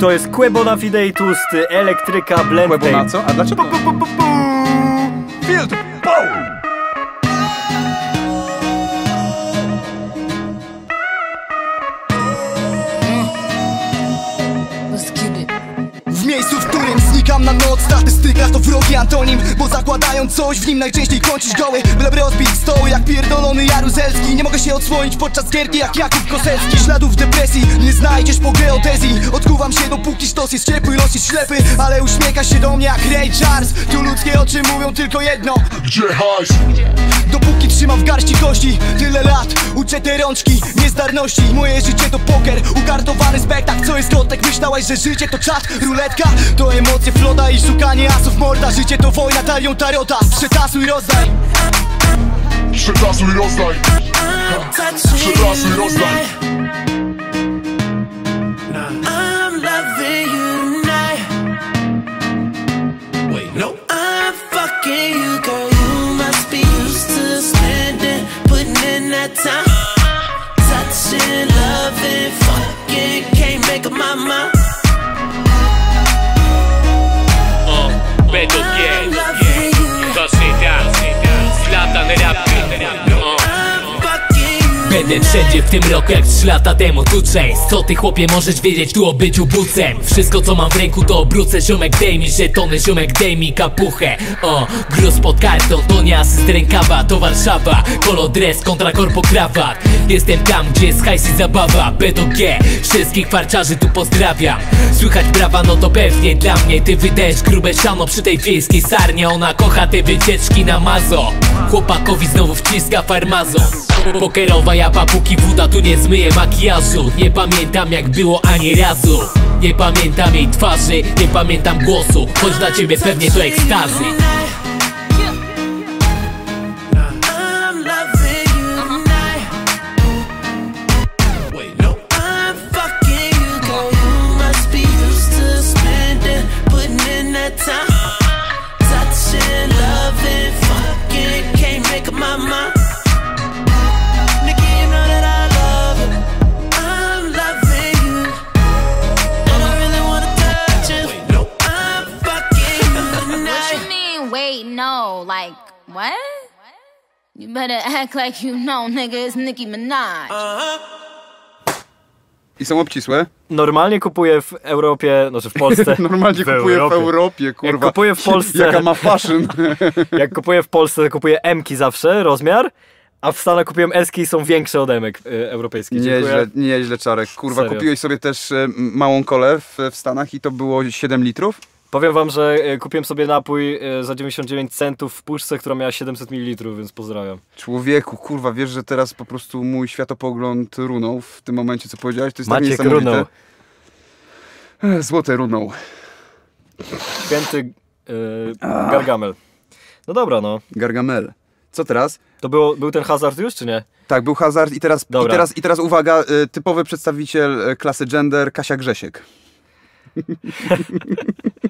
To jest Quebo na Fidei Tłusty, elektryka, blend tape. co? A dlaczego? Field! Pow! Znikam na noc. W statystykach to wrogi antonim Bo zakładają coś, w nim najczęściej kończysz goły. Byleby rozbić stoły jak pierdolony Jaruzelski. Nie mogę się odsłonić podczas gierki jak Jakub Koselski Śladów depresji nie znajdziesz po geodezji. Odkuwam się dopóki sztos jest ciepły, los jest ślepy. Ale uśmiecha się do mnie jak Ray Charles. Tu ludzkie oczy mówią tylko jedno. Gdzie hajs? Dopóki trzymam w garści kości Tyle lat, uczę te rączki Niezdarności, moje życie to poker Ukartowany spektakl, co jest kotek? Myślałaś, że życie to czat, ruletka? To emocje, i szukanie asów morda Życie to wojna, talią tarota. Przetasuj, rozdaj. Przetasuj, rozdaj. Przetasuj, rozdaj Będę wszędzie w tym roku jak 3 lata temu. Tu część, co ty chłopie możesz wiedzieć? Tu o byciu bucem. Wszystko co mam w ręku to obrócę. Ziomek dej mi żetony, ziomek dej mi kapuchę. O, gruz pod kartą, to nie asyst rękawa. To Warszawa, kolo dres kontra korpo krawat. Jestem tam gdzie jest hajs i zabawa. B do G, wszystkich farczarzy tu pozdrawiam. Słychać brawa no to pewnie dla mnie. Ty wydajesz grube siano przy tej wiejskiej sarnie. Ona kocha te wycieczki na mazo. Chłopakowi znowu wciska farmazon Pokerowa japa, póki woda tu nie zmyje makijażu. Nie pamiętam jak było ani razu. Nie pamiętam jej twarzy, nie pamiętam głosu. Choć dla ciebie pewnie to ekstazy Wait, no. Like, what? You better act like you know, nigga. It's Nicki Minaj. I są obcisłe? Normalnie kupuję w Europie, znaczy w Polsce. Normalnie kupuję w Europie, kurwa. Jak kupuję w Polsce, Jaka ma fashion. jak kupuję w Polsce, to kupuję M-ki zawsze, rozmiar, a w Stanach kupiłem S-ki i są większe od M-ek y, europejskich. Nieźle, nieźle Czarek. Kurwa, Serio. kupiłeś sobie też e, małą kolę w, w Stanach i to było 7 litrów? Powiem wam, że y, kupiłem sobie napój y, za 99 centów w puszce, która miała 700 ml, więc pozdrawiam. Człowieku, kurwa, wiesz, że teraz po prostu mój światopogląd runął w tym momencie, co powiedziałeś? To jest tak Maciek niesamowite. runął. Ech, Złote runął. Święty y, Gargamel. No dobra, no. Gargamel. Co teraz? To było, był ten hazard już, czy nie? Tak, był hazard i teraz, i teraz, i teraz uwaga, typowy przedstawiciel klasy gender, Kasia Grzesiek.